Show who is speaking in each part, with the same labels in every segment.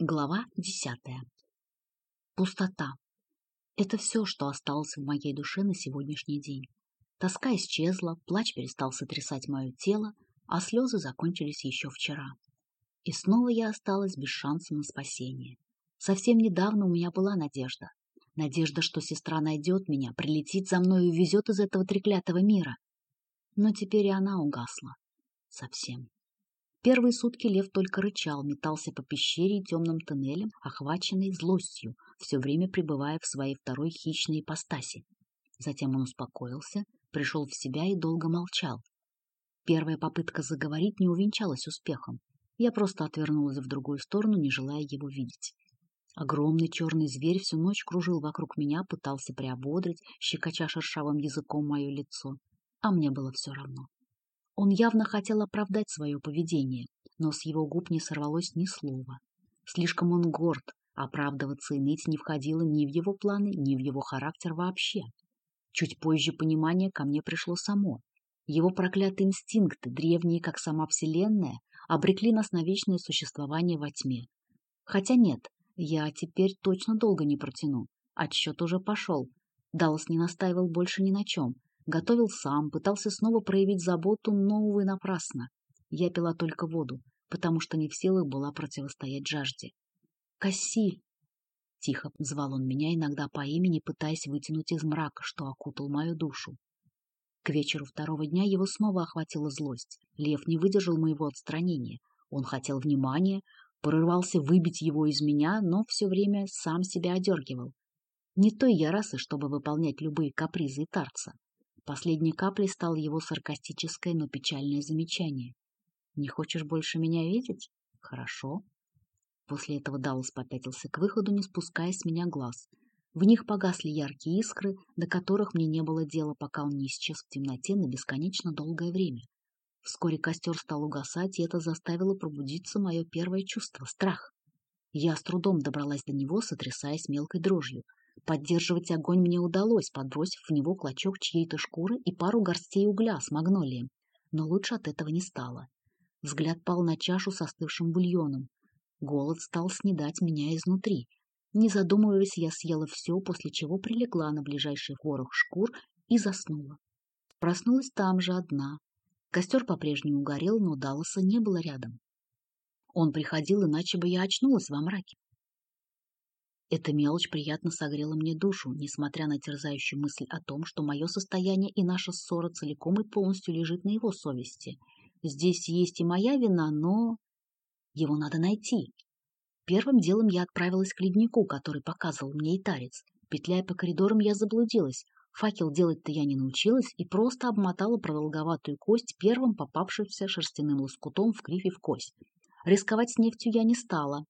Speaker 1: Глава десятая. Пустота. Это все, что осталось в моей душе на сегодняшний день. Тоска исчезла, плач перестал сотрясать мое тело, а слезы закончились еще вчера. И снова я осталась без шанса на спасение. Совсем недавно у меня была надежда. Надежда, что сестра найдет меня, прилетит за мной и увезет из этого треклятого мира. Но теперь и она угасла. Совсем. Первые сутки лев только рычал, метался по пещере и темным тоннелям, охваченный злостью, все время пребывая в своей второй хищной ипостаси. Затем он успокоился, пришел в себя и долго молчал. Первая попытка заговорить не увенчалась успехом. Я просто отвернулась в другую сторону, не желая его видеть. Огромный черный зверь всю ночь кружил вокруг меня, пытался приободрить, щекоча шершавым языком мое лицо. А мне было все равно. Он явно хотел оправдать свое поведение, но с его губ не сорвалось ни слова. Слишком он горд, оправдываться и ныть не входило ни в его планы, ни в его характер вообще. Чуть позже понимание ко мне пришло само. Его проклятые инстинкты, древние, как сама Вселенная, обрекли нас на вечное существование во тьме. Хотя нет, я теперь точно долго не протяну. Отсчет уже пошел. Даллас не настаивал больше ни на чем. Готовил сам, пытался снова проявить заботу, но, увы, напрасно. Я пила только воду, потому что не в силах была противостоять жажде. «Кассиль!» Тихо звал он меня иногда по имени, пытаясь вытянуть из мрака, что окутал мою душу. К вечеру второго дня его снова охватила злость. Лев не выдержал моего отстранения. Он хотел внимания, порывался выбить его из меня, но все время сам себя одергивал. Не той я расы, чтобы выполнять любые капризы тарца. Последней каплей стало его саркастическое, но печальное замечание. «Не хочешь больше меня видеть? Хорошо». После этого Даллас попятился к выходу, не спуская с меня глаз. В них погасли яркие искры, до которых мне не было дела, пока он не исчез в темноте на бесконечно долгое время. Вскоре костер стал угасать, и это заставило пробудиться мое первое чувство — страх. Я с трудом добралась до него, сотрясаясь мелкой дрожью. Поддерживать огонь мне удалось, подбросив в него клочок чьей-то шкуры и пару горстей угля с магнолием. Но лучше от этого не стало. Взгляд пал на чашу с остывшим бульоном. Голод стал снедать меня изнутри. Не задумываясь, я съела все, после чего прилегла на ближайший ворох шкур и заснула. Проснулась там же одна. Костер по-прежнему горел, но Далласа не было рядом. Он приходил, иначе бы я очнулась во мраке. Эта мелочь приятно согрела мне душу, несмотря на терзающую мысль о том, что мое состояние и наша ссора целиком и полностью лежит на его совести. Здесь есть и моя вина, но... Его надо найти. Первым делом я отправилась к леднику, который показывал мне итарец. Петляя по коридорам, я заблудилась. Факел делать-то я не научилась и просто обмотала продолговатую кость первым попавшимся шерстяным лоскутом в кривь в кость. Рисковать с нефтью я не стала,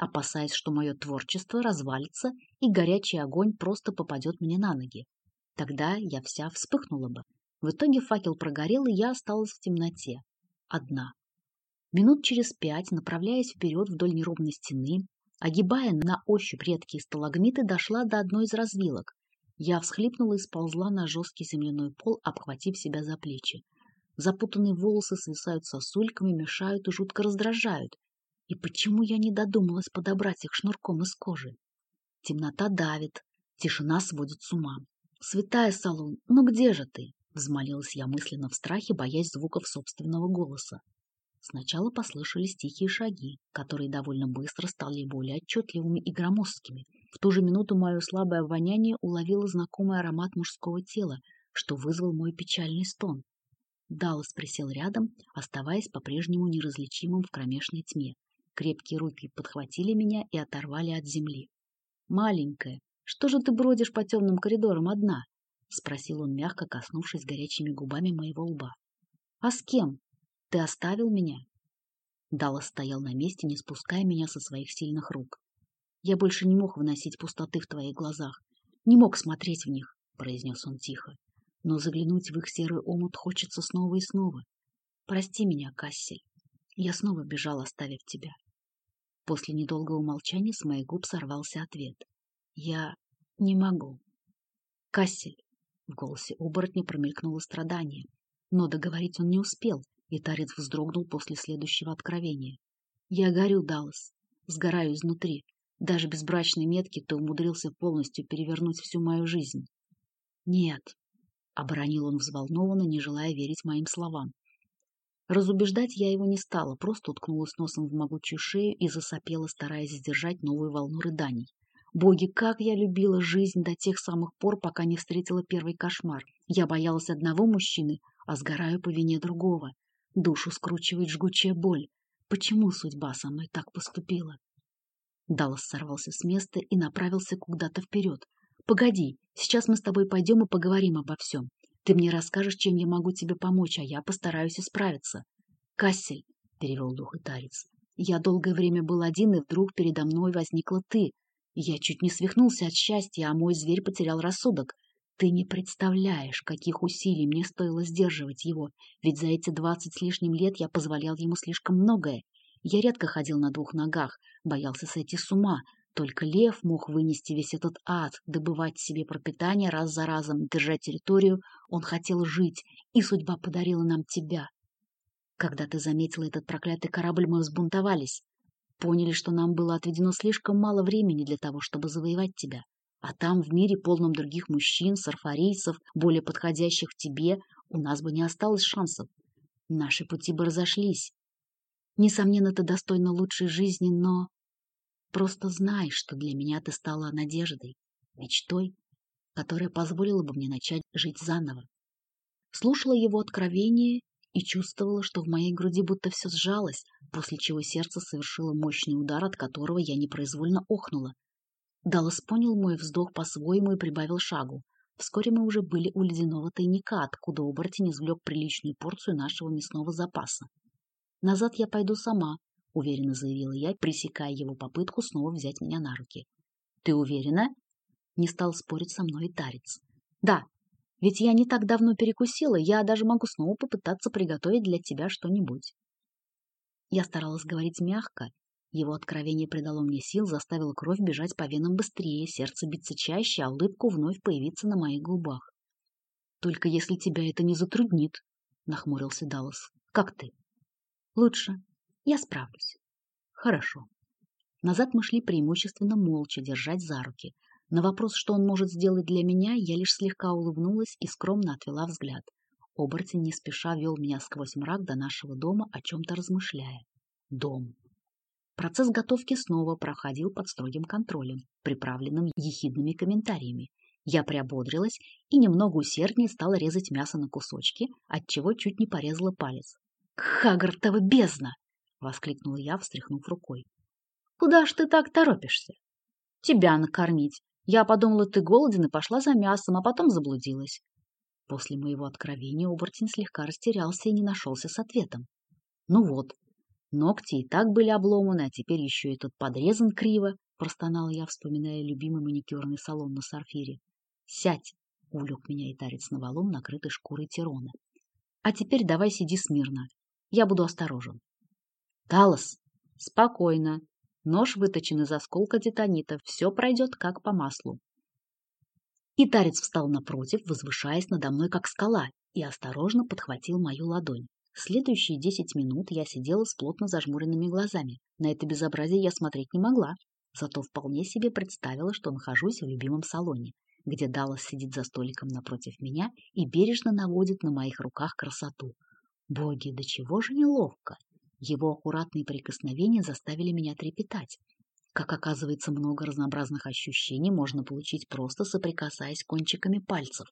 Speaker 1: опасаясь, что мое творчество развалится и горячий огонь просто попадет мне на ноги. Тогда я вся вспыхнула бы. В итоге факел прогорел, и я осталась в темноте. Одна. Минут через пять, направляясь вперед вдоль неровной стены, огибая на ощупь редкие сталагмиты, дошла до одной из развилок. Я всхлипнула и сползла на жесткий земляной пол, обхватив себя за плечи. Запутанные волосы свисают сосульками, мешают и жутко раздражают. И почему я не додумалась подобрать их шнурком из кожи? Темнота давит, тишина сводит с ума. «Святая Салун, ну где же ты?» — взмолилась я мысленно в страхе, боясь звуков собственного голоса. Сначала послышались тихие шаги, которые довольно быстро стали более отчетливыми и громоздкими. В ту же минуту мое слабое обоняние уловило знакомый аромат мужского тела, что вызвал мой печальный стон. Даллас присел рядом, оставаясь по-прежнему неразличимым в кромешной тьме. Крепкие руки подхватили меня и оторвали от земли. «Маленькая, что же ты бродишь по темным коридорам одна?» — спросил он, мягко коснувшись горячими губами моего лба. «А с кем? Ты оставил меня?» Даллас стоял на месте, не спуская меня со своих сильных рук. «Я больше не мог выносить пустоты в твоих глазах, не мог смотреть в них», — произнес он тихо. «Но заглянуть в их серый омут хочется снова и снова. Прости меня, Кассель. Я снова бежал, оставив тебя. После недолгого молчания с моих губ сорвался ответ. Я не могу. Кассель. В голосе оборотня промелькнуло страдание. Но договорить он не успел, и Тарец вздрогнул после следующего откровения. Я горю, Даллас. сгораю изнутри. Даже без брачной метки ты умудрился полностью перевернуть всю мою жизнь. Нет, — оборонил он взволнованно, не желая верить моим словам. Разубеждать я его не стала, просто уткнулась носом в могучую шею и засопела, стараясь сдержать новую волну рыданий. Боги, как я любила жизнь до тех самых пор, пока не встретила первый кошмар. Я боялась одного мужчины, а сгораю по вине другого. Душу скручивает жгучая боль. Почему судьба со мной так поступила? Даллас сорвался с места и направился куда-то вперед. «Погоди, сейчас мы с тобой пойдем и поговорим обо всем. Ты мне расскажешь, чем я могу тебе помочь, а я постараюсь исправиться». «Кассель», — перевел дух Итарец, — «я долгое время был один, и вдруг передо мной возникла ты. Я чуть не свихнулся от счастья, а мой зверь потерял рассудок. Ты не представляешь, каких усилий мне стоило сдерживать его, ведь за эти двадцать с лишним лет я позволял ему слишком многое. Я редко ходил на двух ногах, боялся сойти с ума. Только лев мог вынести весь этот ад, добывать себе пропитание раз за разом, держать территорию. Он хотел жить, и судьба подарила нам тебя. Когда ты заметила этот проклятый корабль, мы взбунтовались. Поняли, что нам было отведено слишком мало времени для того, чтобы завоевать тебя. А там, в мире, полном других мужчин, сарфарийцев, более подходящих тебе, у нас бы не осталось шансов. Наши пути бы разошлись. Несомненно, ты достойна лучшей жизни, но... Просто знай, что для меня ты стала надеждой, мечтой, которая позволила бы мне начать жить заново. Слушала его откровение и чувствовала, что в моей груди будто все сжалось, после чего сердце совершило мощный удар, от которого я непроизвольно охнула. Даллас понял мой вздох по-своему и прибавил шагу. Вскоре мы уже были у ледяного тайника, откуда оборотень извлек приличную порцию нашего мясного запаса. «Назад я пойду сама», — уверенно заявила я, пресекая его попытку снова взять меня на руки. «Ты уверена?» — не стал спорить со мной тарец. «Да, ведь я не так давно перекусила, я даже могу снова попытаться приготовить для тебя что-нибудь. Я старалась говорить мягко. Его откровение придало мне сил, заставило кровь бежать по венам быстрее, сердце биться чаще, а улыбку вновь появиться на моих губах. «Только если тебя это не затруднит», — нахмурился Даллас. «Как ты?» «Лучше. Я справлюсь». «Хорошо». Назад мы шли преимущественно молча, держать за руки — на вопрос, что он может сделать для меня, я лишь слегка улыбнулась и скромно отвела взгляд. Оборотень не спеша вел меня сквозь мрак до нашего дома, о чем-то размышляя. Дом. Процесс готовки снова проходил под строгим контролем, приправленным ехидными комментариями. Я приободрилась и немного усерднее стала резать мясо на кусочки, отчего чуть не порезала палец. «Хагартова бездна!» — воскликнула я, встряхнув рукой. «Куда ж ты так торопишься?» «Тебя накормить. Я подумала, ты голоден и пошла за мясом, а потом заблудилась. После моего откровения оборотень слегка растерялся и не нашелся с ответом. Ну вот, ногти и так были обломаны, а теперь еще этот подрезан криво, простонала я, вспоминая любимый маникюрный салон на Сарфире. Сядь, увлек меня и тарец на валун, накрытый шкурой Тирона. А теперь давай сиди смирно. Я буду осторожен. Талос, спокойно, Нож выточен из осколка титанита, все пройдет как по маслу. И тарец встал напротив, возвышаясь надо мной как скала, и осторожно подхватил мою ладонь. Следующие десять минут я сидела с плотно зажмуренными глазами. На это безобразие я смотреть не могла, зато вполне себе представила, что нахожусь в любимом салоне, где Даллас сидит за столиком напротив меня и бережно наводит на моих руках красоту. Боги, до чего же неловко! Его аккуратные прикосновения заставили меня трепетать. Как оказывается, много разнообразных ощущений можно получить просто соприкасаясь кончиками пальцев.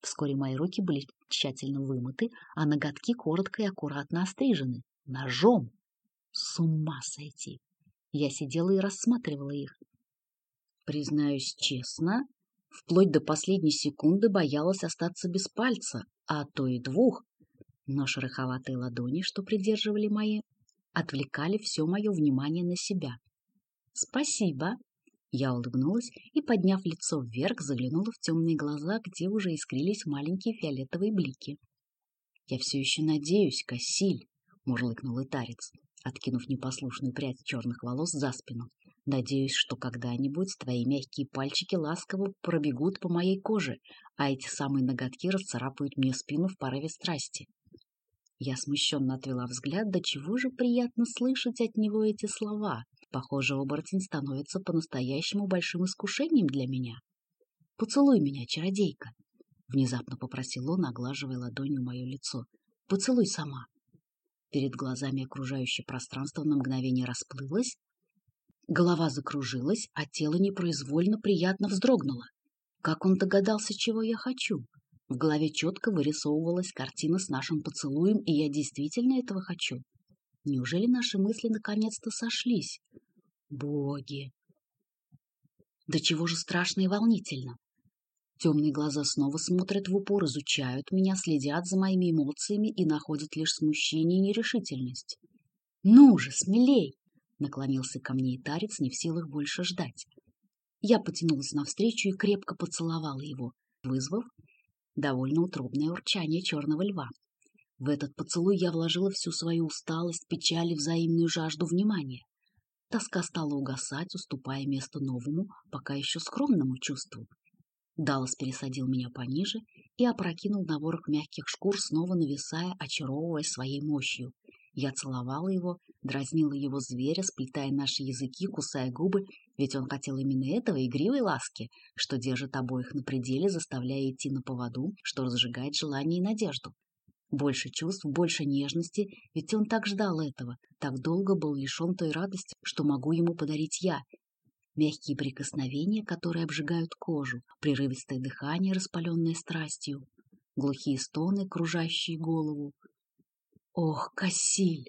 Speaker 1: Вскоре мои руки были тщательно вымыты, а ноготки коротко и аккуратно острижены. Ножом! С ума сойти! Я сидела и рассматривала их. Признаюсь честно, вплоть до последней секунды боялась остаться без пальца, а то и двух, но шероховатые ладони, что придерживали мои, отвлекали все мое внимание на себя. «Спасибо!» Я улыбнулась и, подняв лицо вверх, заглянула в темные глаза, где уже искрились маленькие фиолетовые блики. «Я все еще надеюсь, Кассиль!» — мурлыкнул Итарец, откинув непослушную прядь черных волос за спину. «Надеюсь, что когда-нибудь твои мягкие пальчики ласково пробегут по моей коже, а эти самые ноготки расцарапают мне спину в порыве страсти. Я смущенно отвела взгляд, до чего же приятно слышать от него эти слова. Похоже, оборотень становится по-настоящему большим искушением для меня. «Поцелуй меня, чародейка!» — внезапно попросил он, оглаживая ладонью мое лицо. «Поцелуй сама!» Перед глазами окружающее пространство на мгновение расплылось, голова закружилась, а тело непроизвольно приятно вздрогнуло. Как он догадался, чего я хочу? В голове четко вырисовывалась картина с нашим поцелуем, и я действительно этого хочу. Неужели наши мысли наконец-то сошлись? Боги! Да чего же страшно и волнительно? Темные глаза снова смотрят в упор, изучают меня, следят за моими эмоциями и находят лишь смущение и нерешительность. «Ну же, смелей!» — наклонился ко мне Итарец, не в силах больше ждать. Я потянулась навстречу и крепко поцеловала его, вызвав довольно утробное урчание черного льва. В этот поцелуй я вложила всю свою усталость, печаль и взаимную жажду внимания. Тоска стала угасать, уступая место новому, пока еще скромному чувству. Даллас пересадил меня пониже и опрокинул на ворох мягких шкур, снова нависая, очаровывая своей мощью. Я целовала его, дразнила его зверя, сплетая наши языки, кусая губы, ведь он хотел именно этого игривой ласки, что держит обоих на пределе, заставляя идти на поводу, что разжигает желание и надежду. Больше чувств, больше нежности, ведь он так ждал этого, так долго был лишен той радости, что могу ему подарить я. Мягкие прикосновения, которые обжигают кожу, прерывистое дыхание, распаленное страстью, глухие стоны, кружащие голову, Ох, Кассиль!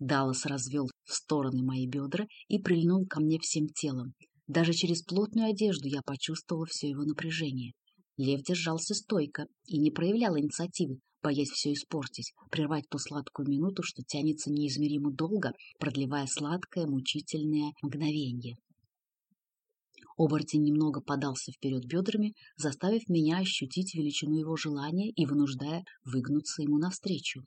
Speaker 1: Даллас развел в стороны мои бедра и прильнул ко мне всем телом. Даже через плотную одежду я почувствовала все его напряжение. Лев держался стойко и не проявлял инициативы, боясь все испортить, прервать ту сладкую минуту, что тянется неизмеримо долго, продлевая сладкое, мучительное мгновение. Оборотень немного подался вперед бедрами, заставив меня ощутить величину его желания и вынуждая выгнуться ему навстречу.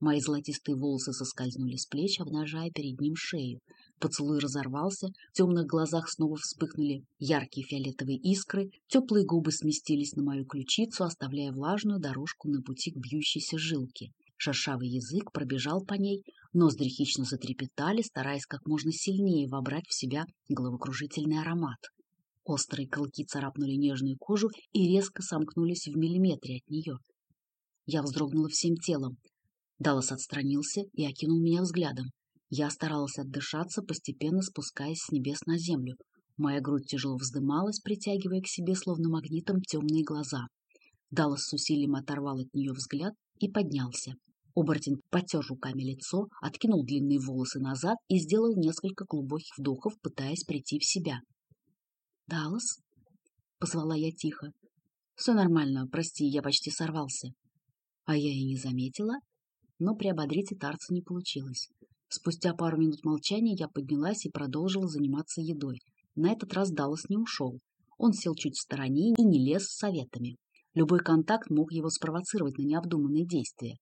Speaker 1: Мои золотистые волосы соскользнули с плеч, обнажая перед ним шею. Поцелуй разорвался, в темных глазах снова вспыхнули яркие фиолетовые искры, теплые губы сместились на мою ключицу, оставляя влажную дорожку на пути к бьющейся жилке. Шершавый язык пробежал по ней, ноздри хищно затрепетали, стараясь как можно сильнее вобрать в себя головокружительный аромат. Острые колки царапнули нежную кожу и резко сомкнулись в миллиметре от нее. Я вздрогнула всем телом, Даллас отстранился и окинул меня взглядом. Я старалась отдышаться, постепенно спускаясь с небес на землю. Моя грудь тяжело вздымалась, притягивая к себе словно магнитом темные глаза. Даллас с усилием оторвал от нее взгляд и поднялся. Оборотень потер руками лицо, откинул длинные волосы назад и сделал несколько глубоких вдохов, пытаясь прийти в себя. «Даллас?» — позвала я тихо. «Все нормально, прости, я почти сорвался». А я и не заметила, но приободрить Тарца не получилось. Спустя пару минут молчания я поднялась и продолжила заниматься едой. На этот раз Даллас не ушел. Он сел чуть в стороне и не лез с советами. Любой контакт мог его спровоцировать на необдуманные действия.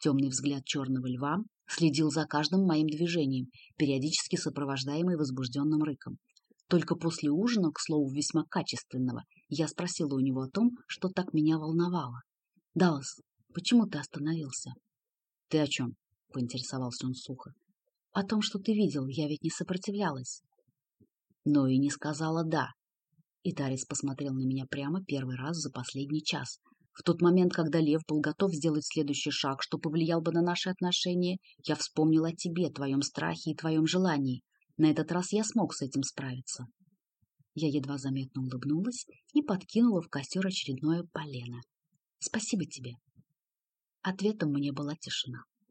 Speaker 1: Темный взгляд черного льва следил за каждым моим движением, периодически сопровождаемый возбужденным рыком. Только после ужина, к слову, весьма качественного, я спросила у него о том, что так меня волновало. «Даллас, почему ты остановился?» — Ты о чем? — поинтересовался он сухо. — О том, что ты видел, я ведь не сопротивлялась. Но и не сказала «да». И Тарис посмотрел на меня прямо первый раз за последний час. В тот момент, когда Лев был готов сделать следующий шаг, что повлиял бы на наши отношения, я вспомнил о тебе, твоем страхе и твоем желании. На этот раз я смог с этим справиться. Я едва заметно улыбнулась и подкинула в костер очередное полено. Спасибо тебе. Ответом мне была тишина.